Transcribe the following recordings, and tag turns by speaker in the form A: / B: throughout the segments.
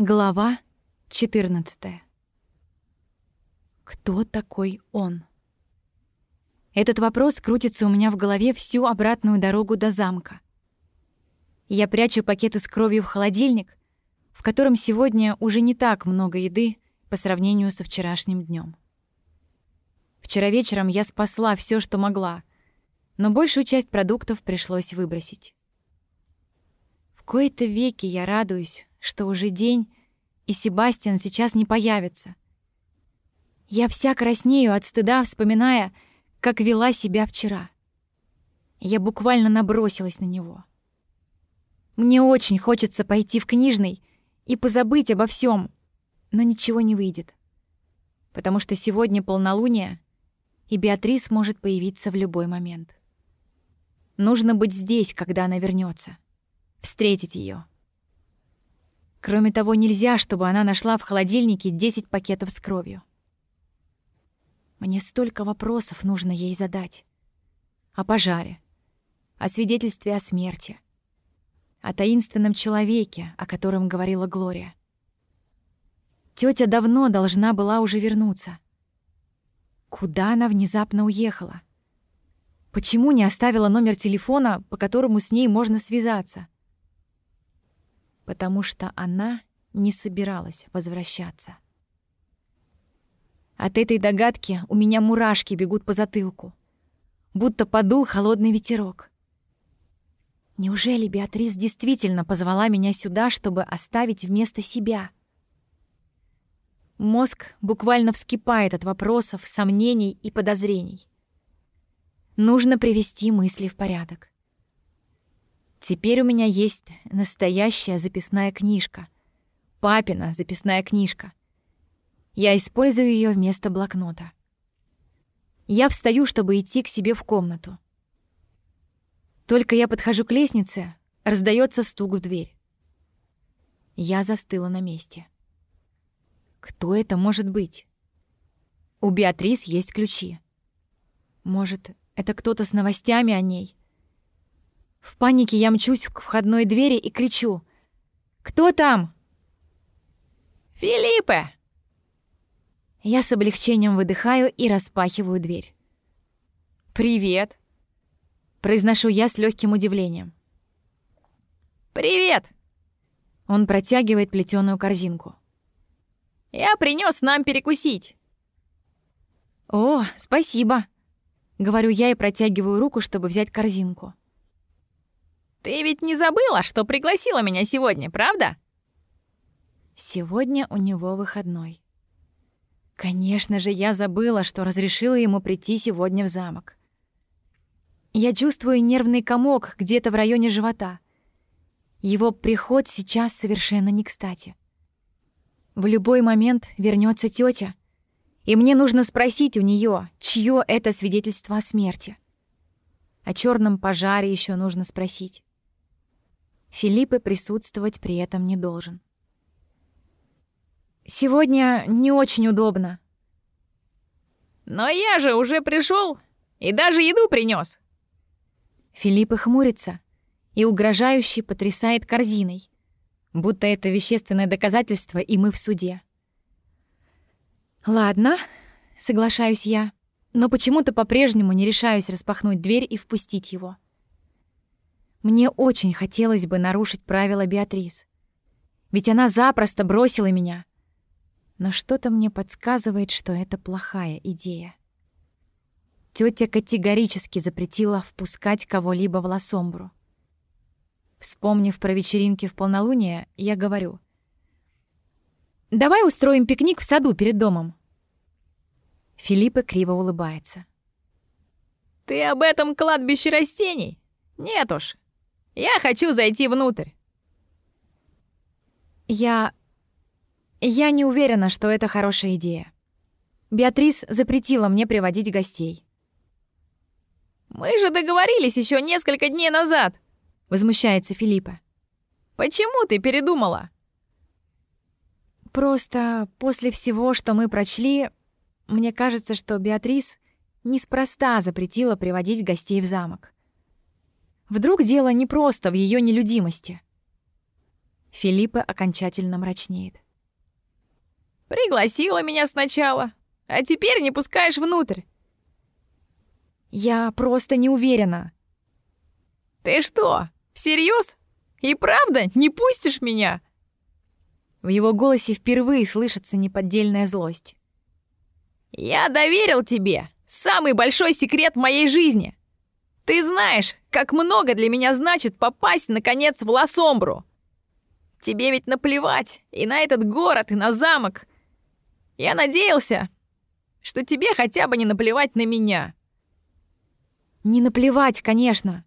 A: Глава 14. Кто такой он? Этот вопрос крутится у меня в голове всю обратную дорогу до замка. Я прячу пакеты с кровью в холодильник, в котором сегодня уже не так много еды по сравнению со вчерашним днем. Вчера вечером я спасла все, что могла, но большую часть продуктов пришлось выбросить. В кои-то веки я радуюсь, что уже день, и Себастьян сейчас не появится. Я вся краснею от стыда, вспоминая, как вела себя вчера. Я буквально набросилась на него. Мне очень хочется пойти в книжный и позабыть обо всем, но ничего не выйдет. Потому что сегодня полнолуние, и Беатрис может появиться в любой момент. Нужно быть здесь, когда она вернется, Встретить ее. Кроме того, нельзя, чтобы она нашла в холодильнике 10 пакетов с кровью. Мне столько вопросов нужно ей задать. О пожаре, о свидетельстве о смерти, о таинственном человеке, о котором говорила Глория. Тётя давно должна была уже вернуться. Куда она внезапно уехала? Почему не оставила номер телефона, по которому с ней можно связаться? Потому что она не собиралась возвращаться. От этой догадки у меня мурашки бегут по затылку, будто подул холодный ветерок. Неужели Беатрис действительно позвала меня сюда, чтобы оставить вместо себя? Мозг буквально вскипает от вопросов, сомнений и подозрений. Нужно привести мысли в порядок. Теперь у меня есть настоящая записная книжка. Папина записная книжка. Я использую ее вместо блокнота. Я встаю, чтобы идти к себе в комнату. Только я подхожу к лестнице, раздается стук в дверь. Я застыла на месте. Кто это может быть? У Беатрис есть ключи. Может, это кто-то с новостями о ней? В панике я мчусь к входной двери и кричу. «Кто там?»
B: «Филиппе!»
A: Я с облегчением выдыхаю и распахиваю дверь.
B: «Привет!»
A: Произношу я с легким удивлением.
B: «Привет!»
A: Он протягивает плетеную корзинку.
B: «Я принес нам перекусить!»
A: «О, спасибо!» Говорю я и протягиваю руку, чтобы взять корзинку.
B: Ты ведь не забыла, что пригласила меня сегодня, правда?
A: Сегодня у него выходной. Конечно же, я забыла, что разрешила ему прийти сегодня в замок. Я чувствую нервный комок где-то в районе живота. Его приход сейчас совершенно не кстати. В любой момент вернется тетя, и мне нужно спросить у нее, чье это свидетельство о смерти. О черном пожаре еще нужно спросить. Филиппе присутствовать при этом не должен. «Сегодня не очень удобно».
B: «Но я же уже пришел и даже еду принес.
A: Филиппе хмурится и угрожающе потрясает корзиной, будто это вещественное доказательство, и мы в суде. «Ладно», — соглашаюсь я, но почему-то по-прежнему не решаюсь распахнуть дверь и впустить его. Мне очень хотелось бы нарушить правила Беатрис. Ведь она запросто бросила меня. Но что-то мне подсказывает, что это плохая идея. Тётя категорически запретила впускать кого-либо в Лосомбру. Вспомнив про вечеринки в полнолуние, я говорю. «Давай устроим пикник в саду перед домом». Филиппа криво улыбается.
B: «Ты об этом кладбище растений? Нет уж, я хочу зайти внутрь.
A: Я... Я не уверена, что это хорошая идея. Беатрис запретила мне приводить гостей.
B: «Мы же договорились еще несколько дней назад!»
A: — возмущается Филиппа.
B: «Почему ты передумала?»
A: «Просто после всего, что мы прочли, мне кажется, что Беатрис неспроста запретила приводить гостей в замок. Вдруг дело не просто в ее нелюдимости. Филиппа окончательно мрачнеет.
B: «Пригласила меня сначала, а теперь не пускаешь внутрь».
A: «Я просто не уверена».
B: «Ты что, всерьез? И правда не пустишь меня?»
A: В его голосе впервые слышится неподдельная злость.
B: «Я доверил тебе самый большой секрет моей жизни. Ты знаешь, как много для меня значит попасть, наконец, в Лосомбру. Тебе ведь наплевать и на этот город, и на замок. Я надеялся, что тебе хотя бы не наплевать на меня».
A: «Не наплевать, конечно».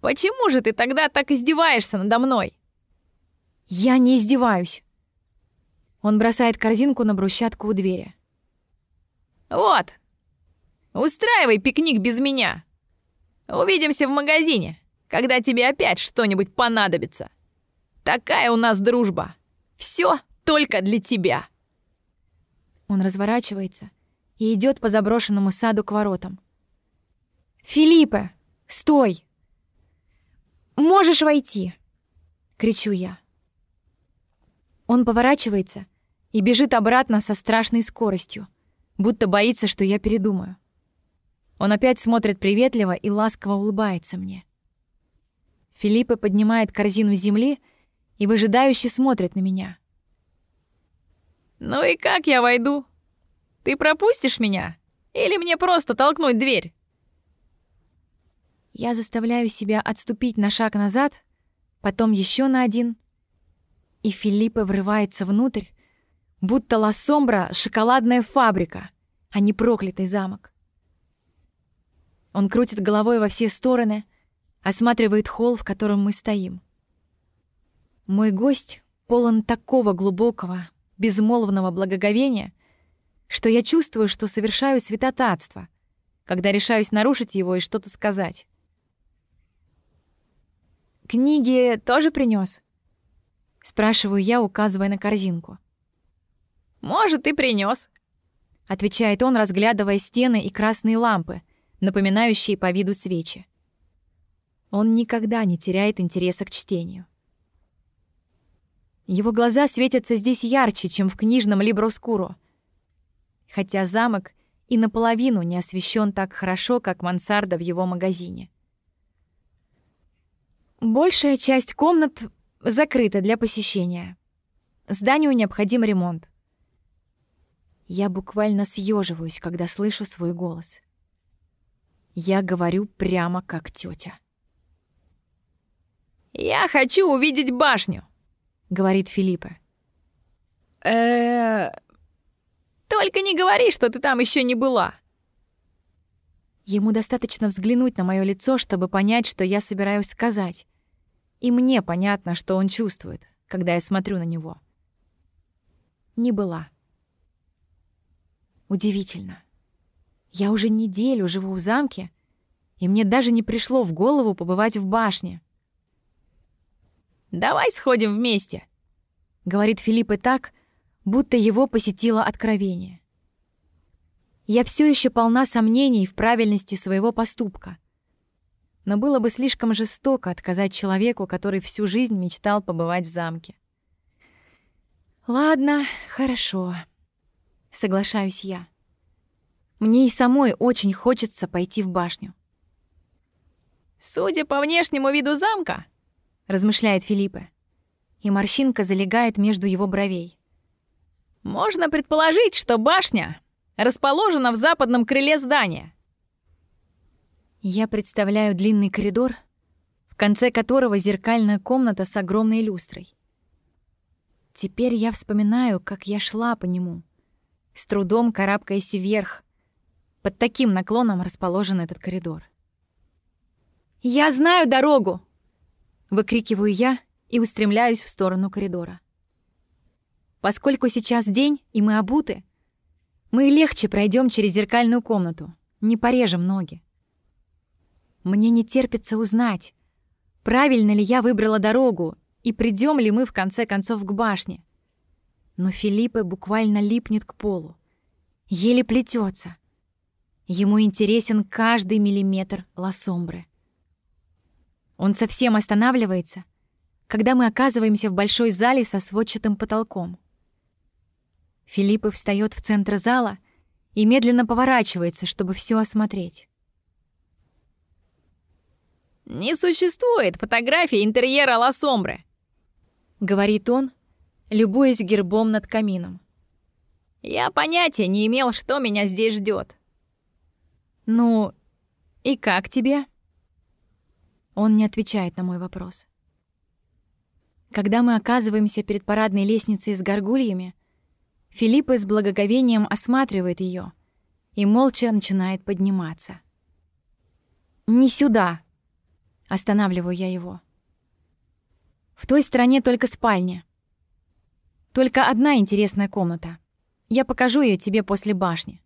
B: «Почему же ты тогда так издеваешься надо мной?»
A: «Я не издеваюсь». Он бросает корзинку на брусчатку у двери.
B: «Вот, устраивай пикник без меня. Увидимся в магазине, когда тебе опять что-нибудь понадобится. Такая у нас дружба. Все только для тебя».
A: Он разворачивается и идет по заброшенному саду к воротам. «Филиппе, стой! Можешь войти!» — кричу я. Он поворачивается и бежит обратно со страшной скоростью, будто боится, что я передумаю. Он опять смотрит приветливо и ласково улыбается мне. Филиппе поднимает корзину земли и выжидающе смотрит на меня.
B: «Ну и как я войду? Ты пропустишь меня? Или мне просто толкнуть дверь?»
A: Я заставляю себя отступить на шаг назад, потом еще на один, и Филиппе врывается внутрь, будто Лассомбра — шоколадная фабрика, а не проклятый замок. Он крутит головой во все стороны, осматривает холл, в котором мы стоим. Мой гость полон такого глубокого, безмолвного благоговения, что я чувствую, что совершаю святотатство, когда решаюсь нарушить его и что-то сказать. «Книги тоже принес? спрашиваю я, указывая на корзинку.
B: «Может, и принес,
A: отвечает он, разглядывая стены и красные лампы, напоминающие по виду свечи. Он никогда не теряет интереса к чтению. Его глаза светятся здесь ярче, чем в книжном Либроскуро, хотя замок и наполовину не освещен так хорошо, как мансарда в его магазине. Большая часть комнат закрыта для посещения. Зданию необходим ремонт. Я буквально съеживаюсь, когда слышу свой голос. Я говорю прямо как тетя.
B: «Я хочу увидеть башню», — говорит Филиппа. э Только не говори, что ты там еще не была».
A: Ему достаточно взглянуть на мое лицо, чтобы понять, что я собираюсь сказать. И мне понятно, что он чувствует, когда я смотрю на него. Не была. Удивительно. Я уже неделю живу в замке, и мне даже не пришло в голову побывать в башне.
B: «Давай сходим вместе», —
A: говорит Филипп и так, будто его посетило откровение. Я все еще полна сомнений в правильности своего поступка но было бы слишком жестоко отказать человеку, который всю жизнь мечтал побывать в замке. «Ладно, хорошо», — соглашаюсь я. Мне и самой очень хочется пойти в башню.
B: «Судя по внешнему виду замка», — размышляет Филиппе,
A: и морщинка залегает между его бровей.
B: «Можно предположить, что башня расположена в западном крыле здания.
A: Я представляю длинный коридор, в конце которого зеркальная комната с огромной люстрой. Теперь я вспоминаю, как я шла по нему, с трудом карабкаясь вверх. Под таким наклоном расположен этот коридор. «Я знаю дорогу!» — выкрикиваю я и устремляюсь в сторону коридора. Поскольку сейчас день, и мы обуты, мы легче пройдем через зеркальную комнату, не порежем ноги. Мне не терпится узнать, правильно ли я выбрала дорогу и придем ли мы в конце концов к башне. Но Филиппе буквально липнет к полу, еле плетется. Ему интересен каждый миллиметр лосомбры. Он совсем останавливается, когда мы оказываемся в большой зале со сводчатым потолком. Филиппа встает в центр зала и медленно поворачивается, чтобы все осмотреть.
B: «Не существует фотографии интерьера Ла Сомбре», —
A: говорит он, любуясь гербом над камином.
B: «Я понятия не имел, что меня здесь ждет.
A: «Ну, и как тебе?» Он не отвечает на мой вопрос. Когда мы оказываемся перед парадной лестницей с горгульями, Филиппа с благоговением осматривает ее и молча начинает подниматься. «Не сюда!» — останавливаю я его. «В той стороне только спальня. Только одна интересная комната. Я покажу ее тебе после башни».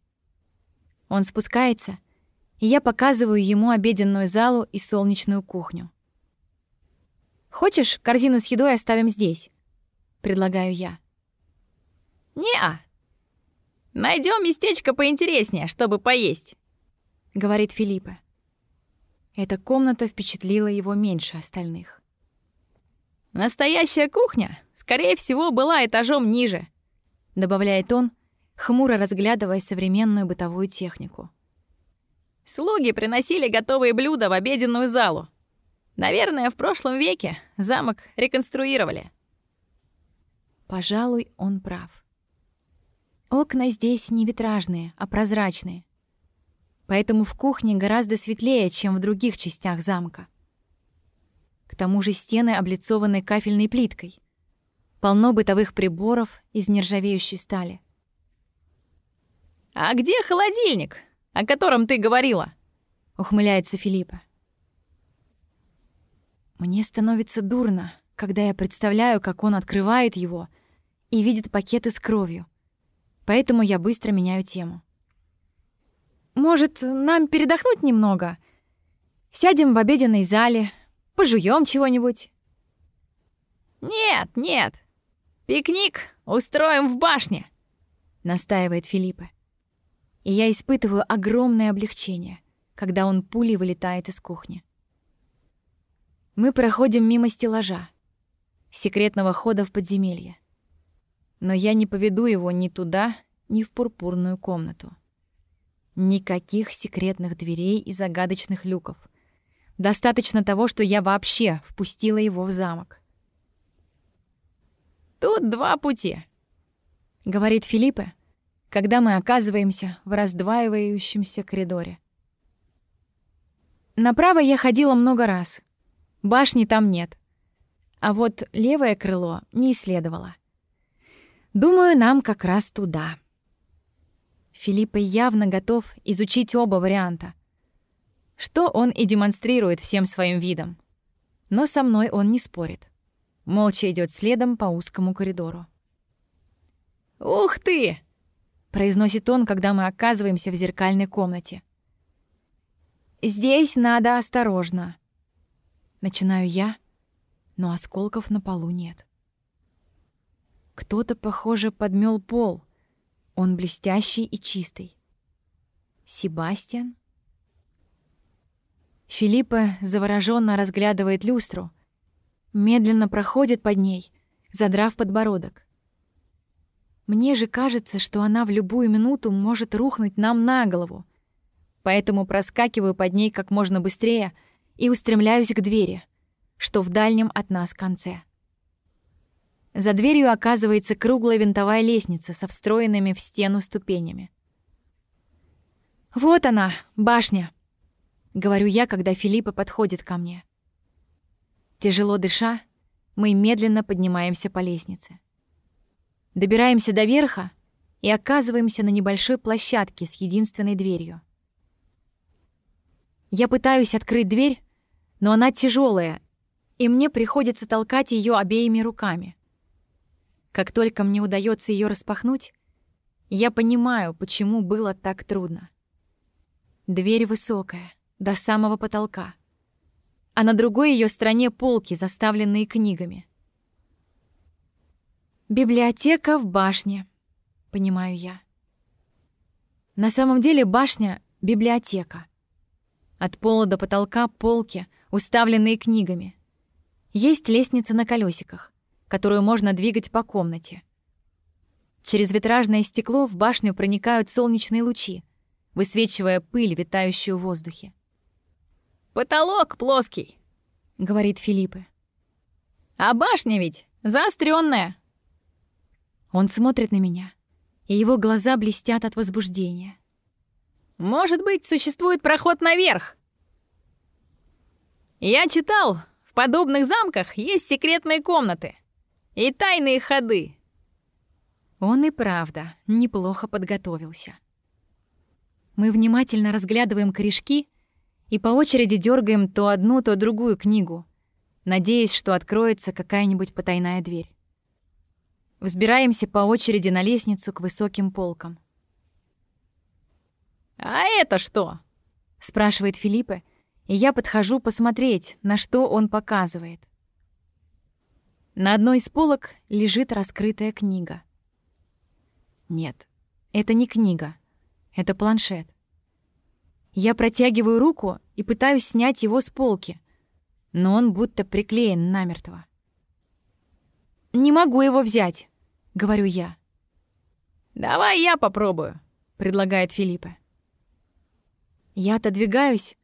A: Он спускается, и я показываю ему обеденную залу и солнечную кухню. «Хочешь, корзину с едой оставим здесь?» — предлагаю я.
B: «Не-а. Найдем местечко поинтереснее, чтобы поесть», — говорит Филиппа.
A: Эта комната впечатлила его меньше остальных.
B: «Настоящая кухня, скорее всего, была этажом ниже», — добавляет он, хмуро разглядывая современную бытовую технику. «Слуги приносили готовые блюда в обеденную залу. Наверное, в прошлом веке замок реконструировали».
A: Пожалуй, он прав. Окна здесь не витражные, а прозрачные. Поэтому в кухне гораздо светлее, чем в других частях замка. К тому же стены облицованы кафельной плиткой. Полно бытовых приборов из нержавеющей стали.
B: «А где холодильник, о котором ты говорила?»
A: — ухмыляется Филиппа. Мне становится дурно, когда я представляю, как он открывает его и видит пакеты с кровью — поэтому я быстро меняю тему. «Может, нам передохнуть немного? Сядем в обеденной зале, пожуем чего-нибудь?»
B: «Нет, нет. Пикник устроим в башне», — настаивает Филиппа.
A: И я испытываю огромное облегчение, когда он пулей вылетает из кухни. Мы проходим мимо стеллажа, секретного хода в подземелье но я не поведу его ни туда, ни в пурпурную комнату. Никаких секретных дверей и загадочных люков. Достаточно того, что я вообще впустила его в замок.
B: «Тут два пути», —
A: говорит Филиппе, когда мы оказываемся в раздваивающемся коридоре. Направо я ходила много раз. Башни там нет. А вот левое крыло не исследовала. Думаю, нам как раз туда. Филиппа явно готов изучить оба варианта. Что он и демонстрирует всем своим видом. Но со мной он не спорит. Молча идет следом по узкому коридору.
B: «Ух ты!»
A: — произносит он, когда мы оказываемся в зеркальной комнате. «Здесь надо осторожно». Начинаю я, но осколков на полу нет. Кто-то, похоже, подмел пол. Он блестящий и чистый. Себастьян? Филиппа завороженно разглядывает люстру, медленно проходит под ней, задрав подбородок. Мне же кажется, что она в любую минуту может рухнуть нам на голову. Поэтому проскакиваю под ней как можно быстрее и устремляюсь к двери, что в дальнем от нас конце. За дверью оказывается круглая винтовая лестница со встроенными в стену ступенями. «Вот она, башня!» — говорю я, когда Филиппа подходит ко мне. Тяжело дыша, мы медленно поднимаемся по лестнице. Добираемся до верха и оказываемся на небольшой площадке с единственной дверью. Я пытаюсь открыть дверь, но она тяжелая, и мне приходится толкать ее обеими руками. Как только мне удается ее распахнуть, я понимаю, почему было так трудно. Дверь высокая, до самого потолка, а на другой ее стороне полки, заставленные книгами. Библиотека в башне, понимаю я. На самом деле башня — библиотека. От пола до потолка полки, уставленные книгами. Есть лестница на колесиках, которую можно двигать по комнате. Через витражное стекло в башню проникают солнечные лучи, высвечивая пыль, витающую в воздухе.
B: «Потолок плоский», — говорит Филиппе. «А башня ведь заостренная.
A: Он смотрит на меня, и его глаза блестят от возбуждения.
B: «Может быть, существует проход наверх?» «Я читал, в подобных замках есть секретные комнаты и тайные ходы.
A: Он и правда неплохо подготовился. Мы внимательно разглядываем корешки и по очереди дергаем то одну, то другую книгу, надеясь, что откроется какая-нибудь потайная дверь. Взбираемся по очереди на лестницу к высоким полкам.
B: «А это что?»
A: — спрашивает Филиппе, и я подхожу посмотреть, на что он показывает. На одной из полок лежит раскрытая книга. Нет, это не книга. Это планшет. Я протягиваю руку и пытаюсь снять его с полки, но он будто приклеен намертво. «Не могу его взять», — говорю я.
B: «Давай я попробую», — предлагает Филиппа.
A: Я отодвигаюсь,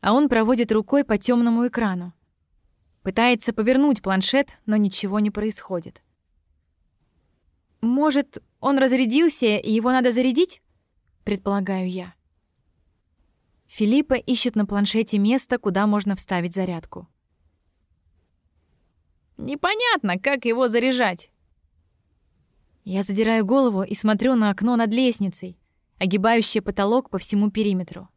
A: а он проводит рукой по темному экрану. Пытается повернуть планшет, но ничего не происходит. Может, он разрядился, и его надо зарядить? Предполагаю я. Филиппа ищет на планшете место, куда можно вставить зарядку.
B: Непонятно, как его заряжать.
A: Я задираю голову и смотрю на окно над лестницей, огибающее потолок по всему периметру.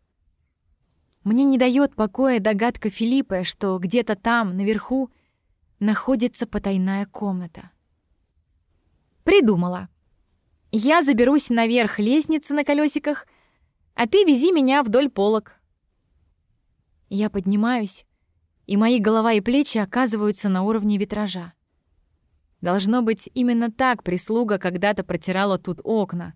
A: Мне не дает покоя догадка Филиппа, что где-то там, наверху, находится потайная комната. Придумала. Я заберусь наверх лестницы на колесиках, а ты вези меня вдоль полок. Я поднимаюсь, и мои голова и плечи оказываются на уровне витража. Должно быть, именно так прислуга когда-то протирала тут окна.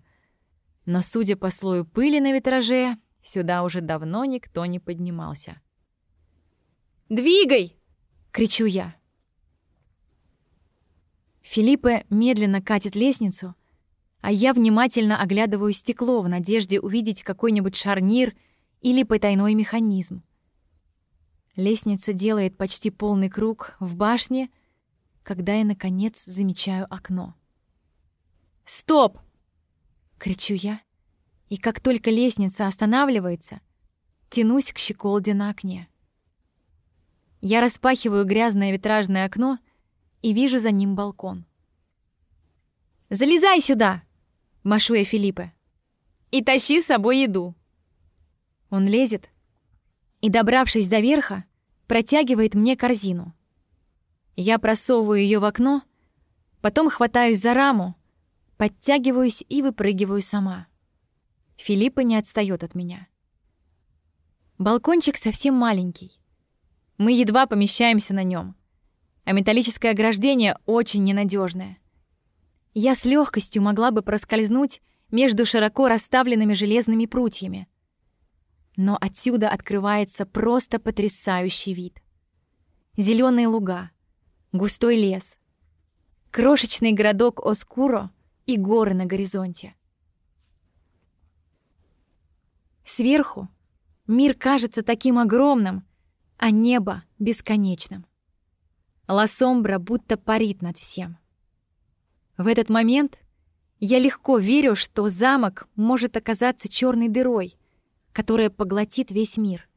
A: Но, судя по слою пыли на витраже, сюда уже давно никто не поднимался.
B: «Двигай!»
A: — кричу я. Филиппе медленно катит лестницу, а я внимательно оглядываю стекло в надежде увидеть какой-нибудь шарнир или потайной механизм. Лестница делает почти полный круг в башне, когда я, наконец, замечаю окно.
B: «Стоп!»
A: — кричу я, и как только лестница останавливается, тянусь к щеколде на окне. Я распахиваю грязное витражное окно и вижу за ним балкон. «Залезай сюда!» Машу я Филиппе.
B: «И тащи с собой еду».
A: Он лезет и, добравшись до верха, протягивает мне корзину. Я просовываю ее в окно, потом хватаюсь за раму, подтягиваюсь и выпрыгиваю сама. Филиппа не отстает от меня. Балкончик совсем маленький. Мы едва помещаемся на нем, а металлическое ограждение очень ненадежное. Я с легкостью могла бы проскользнуть между широко расставленными железными прутьями. Но отсюда открывается просто потрясающий вид. Зеленые луга, густой лес, крошечный городок Оскуро и горы на горизонте. Сверху мир кажется таким огромным, а небо — бесконечным. Ласомбра будто парит над всем. В этот момент я легко верю, что замок может оказаться черной дырой, которая поглотит весь мир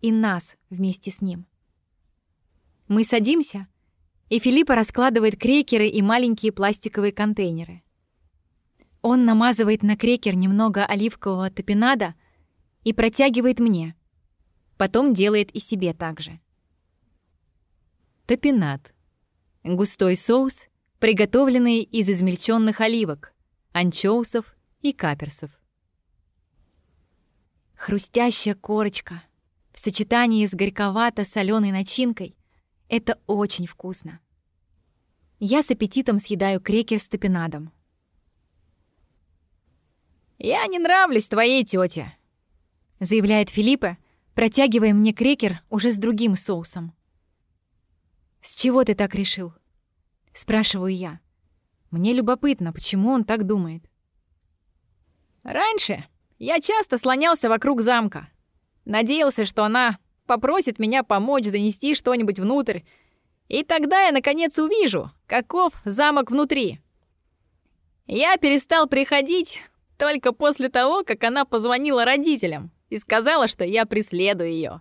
A: и нас вместе с ним. Мы садимся, и Филиппа раскладывает крекеры и маленькие пластиковые контейнеры. Он намазывает на крекер немного оливкового топинада и протягивает мне. Потом делает и себе так же. Топинад. Густой соус, приготовленные из измельченных оливок, анчоусов и каперсов. Хрустящая корочка в сочетании с горьковато-соленой начинкой — это очень вкусно. Я с аппетитом съедаю крекер с топинадом.
B: «Я не нравлюсь твоей тете,
A: заявляет Филиппа, протягивая мне крекер уже с другим соусом. «С чего ты так решил?» — спрашиваю я. Мне любопытно, почему он так думает.
B: «Раньше я часто слонялся вокруг замка. Надеялся, что она попросит меня помочь занести что-нибудь внутрь, и тогда я, наконец, увижу, каков замок внутри. Я перестал приходить только после того, как она позвонила родителям и сказала, что я преследую ее.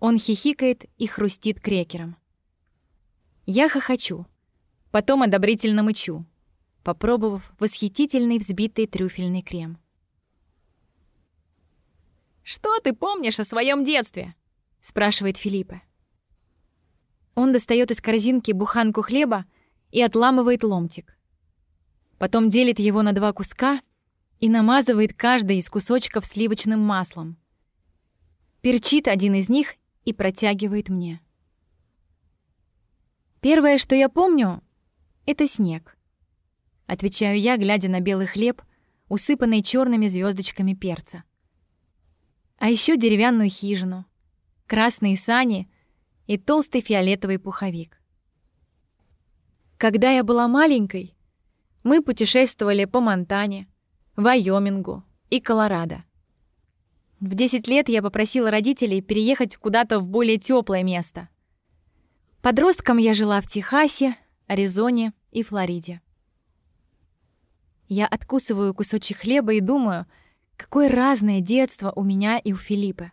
A: Он хихикает и хрустит крекером. Я хохочу, потом одобрительно мычу, попробовав восхитительный взбитый трюфельный крем.
B: «Что ты помнишь о своем детстве?» — спрашивает Филиппа.
A: Он достает из корзинки буханку хлеба и отламывает ломтик. Потом делит его на два куска и намазывает каждый из кусочков сливочным маслом. Перчит один из них и протягивает мне. Первое, что я помню, — это снег. Отвечаю я, глядя на белый хлеб, усыпанный черными звездочками перца. А еще деревянную хижину, красные сани и толстый фиолетовый пуховик. Когда я была маленькой, мы путешествовали по Монтане, Вайомингу и Колорадо. В 10 лет я попросила родителей переехать куда-то в более теплое место. Подростком я жила в Техасе, Аризоне и Флориде. Я откусываю кусочек хлеба и думаю, какое разное детство у меня и у Филиппа.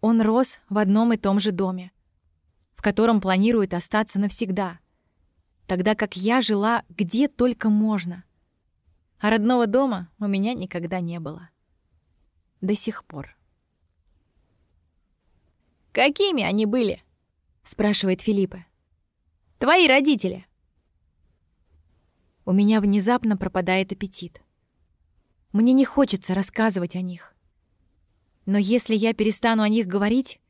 A: Он рос в одном и том же доме, в котором планирует остаться навсегда, тогда как я жила где только можно. А родного дома у меня никогда не было. До сих пор.
B: «Какими они были?» — спрашивает Филиппа. «Твои родители».
A: У меня внезапно пропадает аппетит. Мне не хочется рассказывать о них. Но если я перестану о них говорить,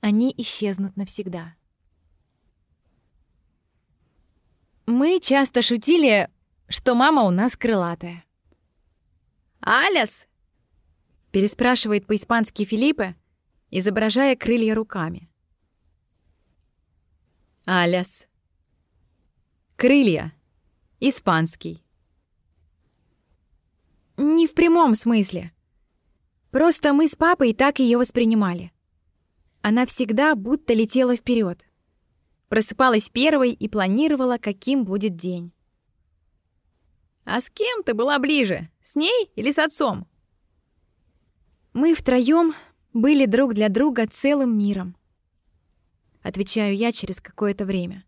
A: они исчезнут навсегда. Мы часто шутили, что мама у нас крылатая.
B: «Аляс?» — переспрашивает по-испански Филиппе, изображая крылья руками.
A: «Аляс». Крылья. Испанский. Не в прямом смысле. Просто мы с папой так ее воспринимали. Она всегда будто летела вперед. Просыпалась первой и планировала, каким будет день.
B: «А с кем ты была ближе? С ней или с отцом?»
A: «Мы втроем были друг для друга целым миром», — отвечаю я через какое-то время.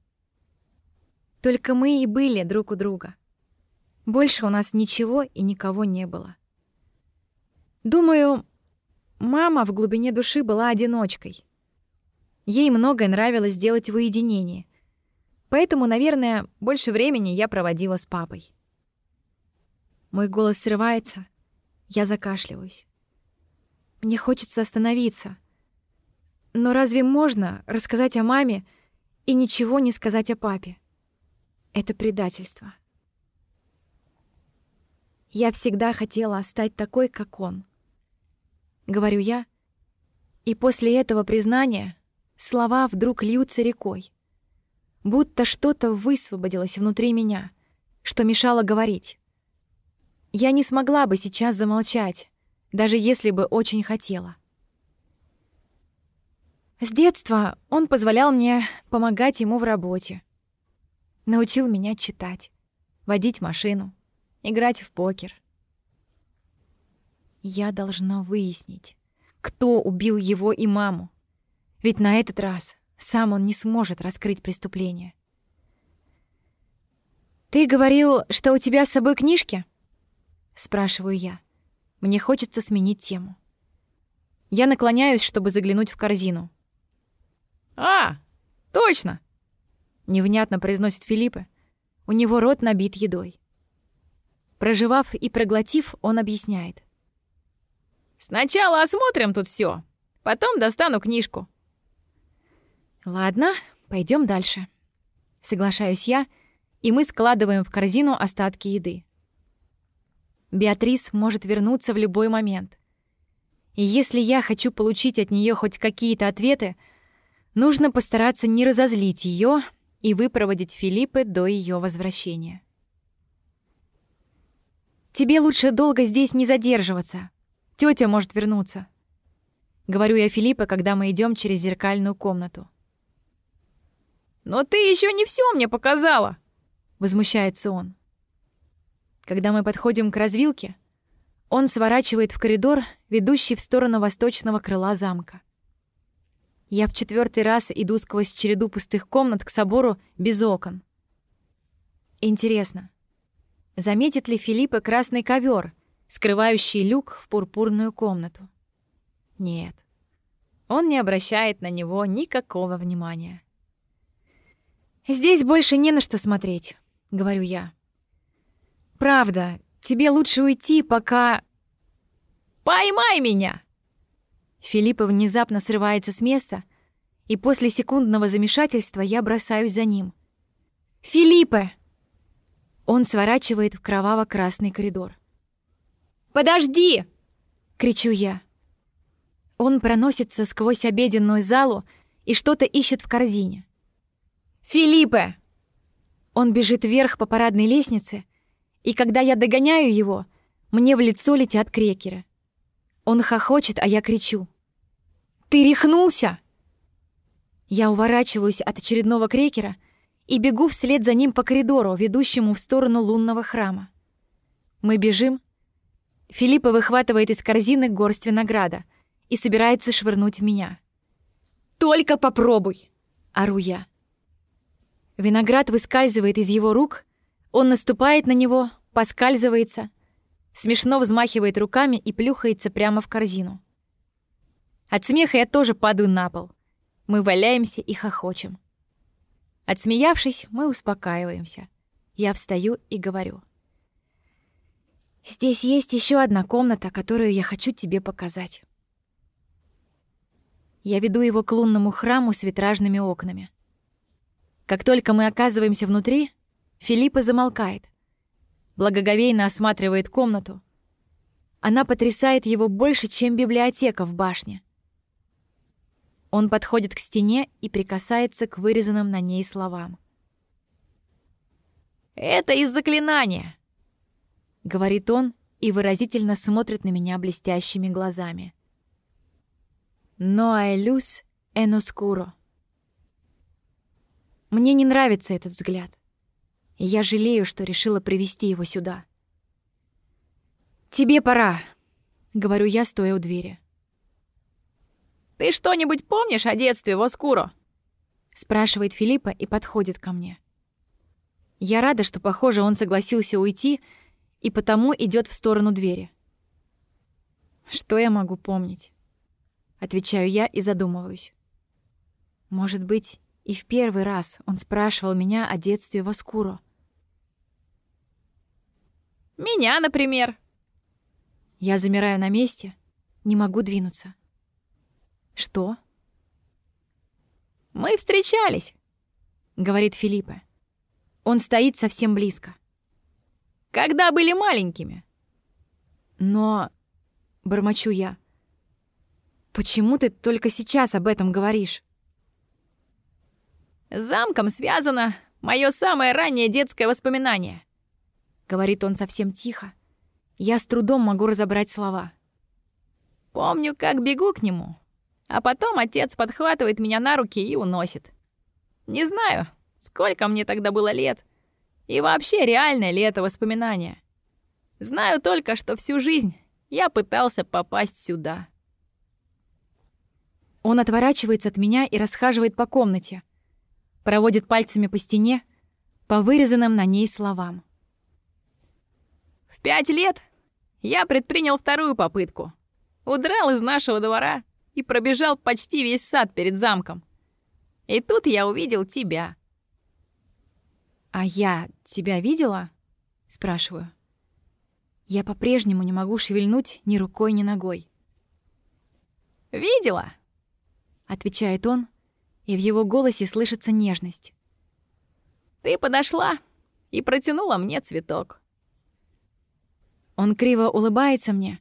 A: «Только мы и были друг у друга. Больше у нас ничего и никого не было». Думаю, мама в глубине души была одиночкой. Ей многое нравилось делать в уединении. Поэтому, наверное, больше времени я проводила с папой. Мой голос срывается, я закашливаюсь. Мне хочется остановиться. Но разве можно рассказать о маме и ничего не сказать о папе? Это предательство. Я всегда хотела стать такой, как он —— говорю я. И после этого признания слова вдруг льются рекой. Будто что-то высвободилось внутри меня, что мешало говорить. Я не смогла бы сейчас замолчать, даже если бы очень хотела. С детства он позволял мне помогать ему в работе. Научил меня читать, водить машину, играть в покер — я должна выяснить, кто убил его и маму. Ведь на этот раз сам он не сможет раскрыть преступление. «Ты говорил, что у тебя с собой книжки?» Спрашиваю я. Мне хочется сменить тему. Я наклоняюсь, чтобы заглянуть в корзину.
B: «А, точно!»
A: Невнятно произносит Филиппа. У него рот набит едой. Проживав и проглотив, он объясняет.
B: Сначала осмотрим тут все, потом достану книжку.
A: Ладно, пойдем дальше. Соглашаюсь я, и мы складываем в корзину остатки еды. Беатрис может вернуться в любой момент. И если я хочу получить от нее хоть какие-то ответы, Нужно постараться не разозлить ее и выпроводить Филиппы до ее возвращения. «Тебе лучше долго здесь не задерживаться. Тетя может вернуться», — говорю я Филиппе, когда мы идем через зеркальную комнату.
B: «Но ты еще не все мне показала!»
A: — возмущается он. Когда мы подходим к развилке, он сворачивает в коридор, ведущий в сторону восточного крыла замка. Я в четвертый раз иду сквозь череду пустых комнат к собору без окон. Интересно, заметит ли Филиппа красный ковер, скрывающий люк в пурпурную комнату? Нет. Он не обращает на него никакого внимания. «Здесь больше не на что смотреть», — говорю я. «Правда, тебе лучше уйти, пока...»
B: «Поймай меня!»
A: Филиппа внезапно срывается с места, и после секундного замешательства я бросаюсь за ним. «Филиппе!» Он сворачивает в кроваво-красный коридор.
B: «Подожди!»
A: — кричу я. Он проносится сквозь обеденную залу и что-то ищет в корзине.
B: «Филиппе!»
A: Он бежит вверх по парадной лестнице, и когда я догоняю его, мне в лицо летят крекеры. Он хохочет, а я кричу. «Ты рехнулся?» Я уворачиваюсь от очередного крекера и бегу вслед за ним по коридору, ведущему в сторону лунного храма. Мы бежим. Филиппа выхватывает из корзины горсть винограда и собирается швырнуть в меня. «Только попробуй!» — ору я. Виноград выскальзывает из его рук, он наступает на него, поскальзывается, смешно взмахивает руками и плюхается прямо в корзину. От смеха я тоже падаю на пол. Мы валяемся и хохочем. Отсмеявшись, мы успокаиваемся. Я встаю и говорю. «Здесь есть еще одна комната, которую я хочу тебе показать». Я веду его к лунному храму с витражными окнами. Как только мы оказываемся внутри, Филиппа замолкает. Благоговейно осматривает комнату. Она потрясает его больше, чем библиотека в башне. Он подходит к стене и прикасается к вырезанным на ней словам.
B: «Это из заклинания», —
A: говорит он и выразительно смотрит на меня блестящими глазами. «No люс en oscuro». Мне не нравится этот взгляд, я жалею, что решила привести его сюда. «Тебе пора», — говорю я, стоя у двери.
B: «Ты что-нибудь помнишь о детстве в Оскуро?»
A: спрашивает Филиппа и подходит ко мне. Я рада, что, похоже, он согласился уйти и потому идет в сторону двери. Что я могу помнить? Отвечаю я и задумываюсь. Может быть, и в первый раз он спрашивал меня о детстве в Оскуро.
B: «Меня, например».
A: Я замираю на месте, не могу двинуться. «Что?»
B: «Мы встречались», — говорит Филиппа.
A: Он стоит совсем близко.
B: «Когда были маленькими».
A: «Но...» — бормочу я. «Почему ты только сейчас об этом говоришь?»
B: «С замком связано мое самое раннее детское воспоминание», —
A: говорит он совсем тихо. Я с трудом могу разобрать слова.
B: «Помню, как бегу к нему, а потом отец подхватывает меня на руки и уносит. Не знаю, сколько мне тогда было лет. И вообще, реальное ли это воспоминание? Знаю только, что всю жизнь я пытался попасть сюда.
A: Он отворачивается от меня и расхаживает по комнате. Проводит пальцами по стене, по вырезанным на ней словам.
B: В пять лет я предпринял вторую попытку. Удрал из нашего двора и пробежал почти весь сад перед замком. И тут я увидел тебя.
A: «А я тебя видела?» — спрашиваю. Я по-прежнему не могу шевельнуть ни рукой, ни ногой.
B: «Видела?»
A: — отвечает он, и в его голосе слышится нежность.
B: «Ты подошла и протянула мне цветок».
A: Он криво улыбается мне,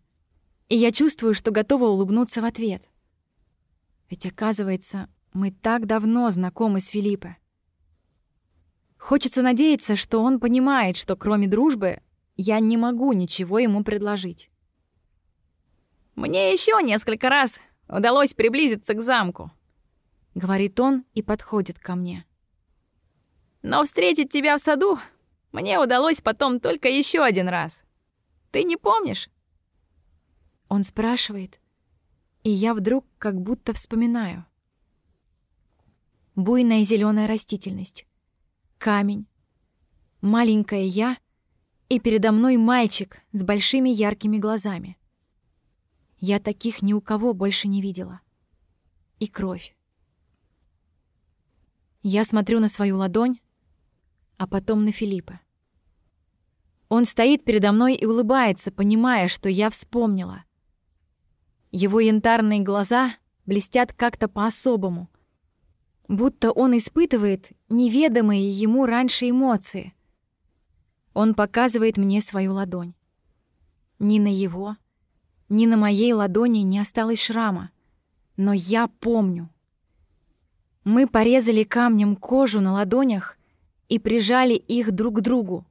A: и я чувствую, что готова улыбнуться в ответ. Ведь, оказывается, Мы так давно знакомы с Филиппе. Хочется надеяться, что он понимает, что кроме дружбы я не могу ничего ему предложить.
B: «Мне еще несколько раз удалось приблизиться к замку», —
A: говорит он и подходит ко мне.
B: «Но встретить тебя в саду мне удалось потом только еще один раз. Ты не помнишь?»
A: Он спрашивает, и я вдруг как будто вспоминаю. Буйная зеленая растительность, камень, маленькая я и передо мной мальчик с большими яркими глазами. Я таких ни у кого больше не видела. И кровь. Я смотрю на свою ладонь, а потом на Филиппа. Он стоит передо мной и улыбается, понимая, что я вспомнила. Его янтарные глаза блестят как-то по-особому, будто он испытывает неведомые ему раньше эмоции. Он показывает мне свою ладонь. Ни на его, ни на моей ладони не осталось шрама, но я помню. Мы порезали камнем кожу на ладонях и прижали их друг к другу,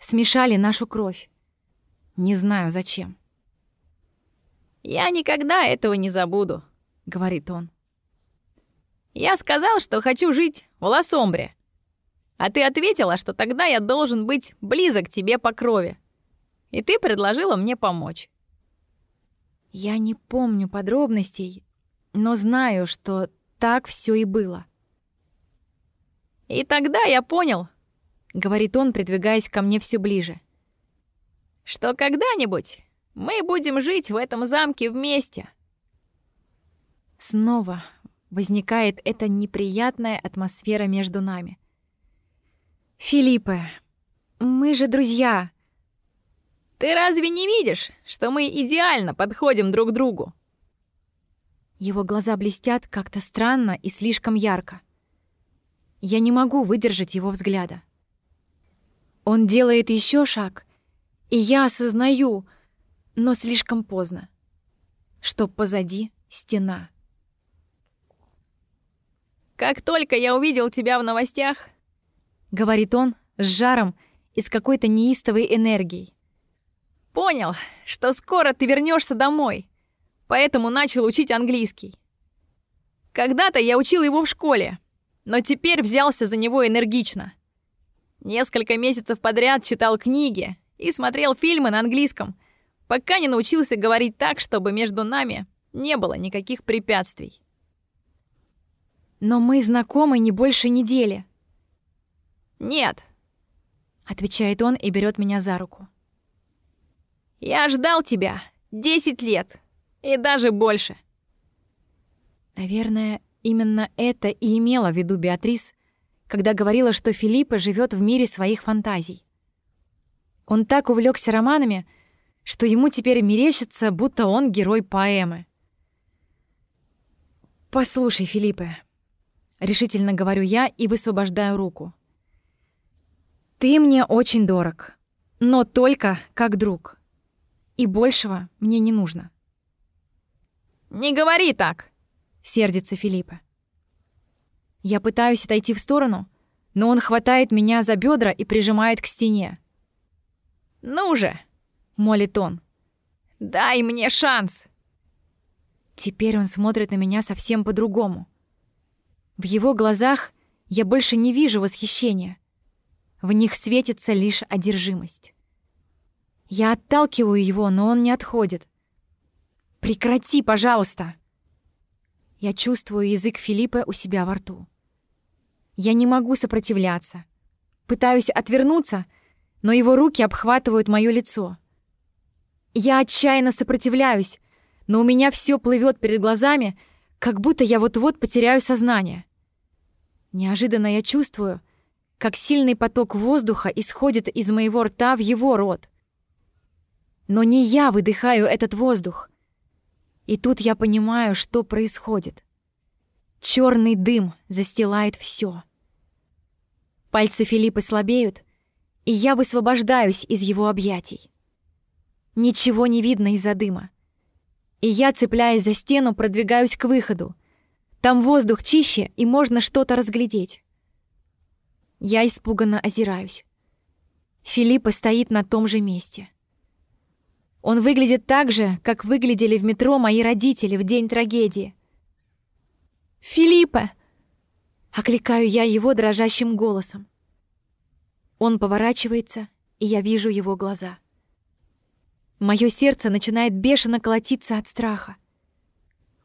A: смешали нашу кровь. Не знаю зачем.
B: «Я никогда этого не забуду», — говорит он. Я сказал, что хочу жить в Лосомбре. А ты ответила, что тогда я должен быть близок тебе по крови. И ты предложила мне помочь.
A: Я не помню подробностей, но знаю, что так все и было.
B: И тогда я понял,
A: говорит он, придвигаясь ко мне все ближе,
B: что когда-нибудь мы будем жить в этом замке вместе.
A: Снова возникает эта неприятная атмосфера между нами. «Филиппе, мы же друзья!»
B: «Ты разве не видишь, что мы идеально подходим друг другу?»
A: Его глаза блестят как-то странно и слишком ярко. Я не могу выдержать его взгляда. Он делает еще шаг, и я осознаю, но слишком поздно, что позади стена.
B: «Как только я увидел тебя в новостях», —
A: говорит он с жаром и с какой-то неистовой энергией.
B: «Понял, что скоро ты вернешься домой, поэтому начал учить английский. Когда-то я учил его в школе, но теперь взялся за него энергично. Несколько месяцев подряд читал книги и смотрел фильмы на английском, пока не научился говорить так, чтобы между нами не было никаких препятствий.
A: Но мы знакомы не больше недели.
B: Нет,
A: отвечает он и берет меня за руку.
B: Я ждал тебя десять лет и даже больше.
A: Наверное, именно это и имела в виду Беатрис, когда говорила, что Филиппа живет в мире своих фантазий. Он так увлекся романами, что ему теперь мерещится, будто он герой поэмы. «Послушай, Филиппе», Решительно говорю я и высвобождаю руку. Ты мне очень дорог, но только как друг. И большего мне не нужно.
B: Не говори так,
A: сердится Филиппа. Я пытаюсь отойти в сторону, но он хватает меня за бедра и прижимает к стене.
B: «Ну же!»
A: — молит он.
B: «Дай мне шанс!»
A: Теперь он смотрит на меня совсем по-другому. В его глазах я больше не вижу восхищения. В них светится лишь одержимость. Я отталкиваю его, но он не отходит. «Прекрати, пожалуйста!» Я чувствую язык Филиппа у себя во рту. Я не могу сопротивляться. Пытаюсь отвернуться, но его руки обхватывают моё лицо. Я отчаянно сопротивляюсь, но у меня всё плывёт перед глазами, как будто я вот-вот потеряю сознание. Неожиданно я чувствую, как сильный поток воздуха исходит из моего рта в его рот. Но не я выдыхаю этот воздух. И тут я понимаю, что происходит. Черный дым застилает все. Пальцы Филиппа слабеют, и я высвобождаюсь из его объятий. Ничего не видно из-за дыма. И я, цепляясь за стену, продвигаюсь к выходу, Там воздух чище, и можно что-то разглядеть. Я испуганно озираюсь. Филиппа стоит на том же месте. Он выглядит так же, как выглядели в метро мои родители в день трагедии. «Филиппа!» — окликаю я его дрожащим голосом. Он поворачивается, и я вижу его глаза. Моё сердце начинает бешено колотиться от страха.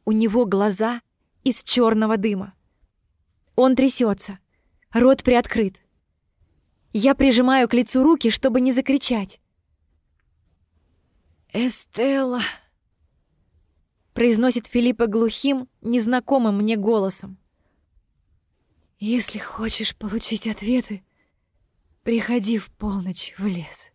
A: У него глаза из черного дыма. Он трясется, рот приоткрыт. Я прижимаю к лицу руки, чтобы не закричать. «Эстелла!» произносит Филиппа глухим, незнакомым мне голосом. «Если хочешь получить ответы, приходи в полночь в лес».